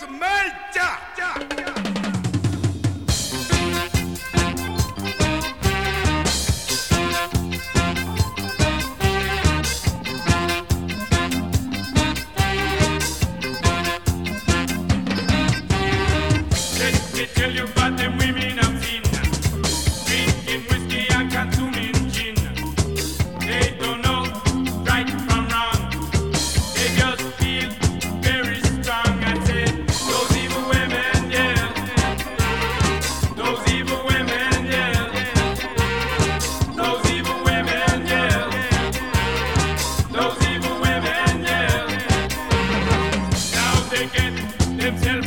to me! Himself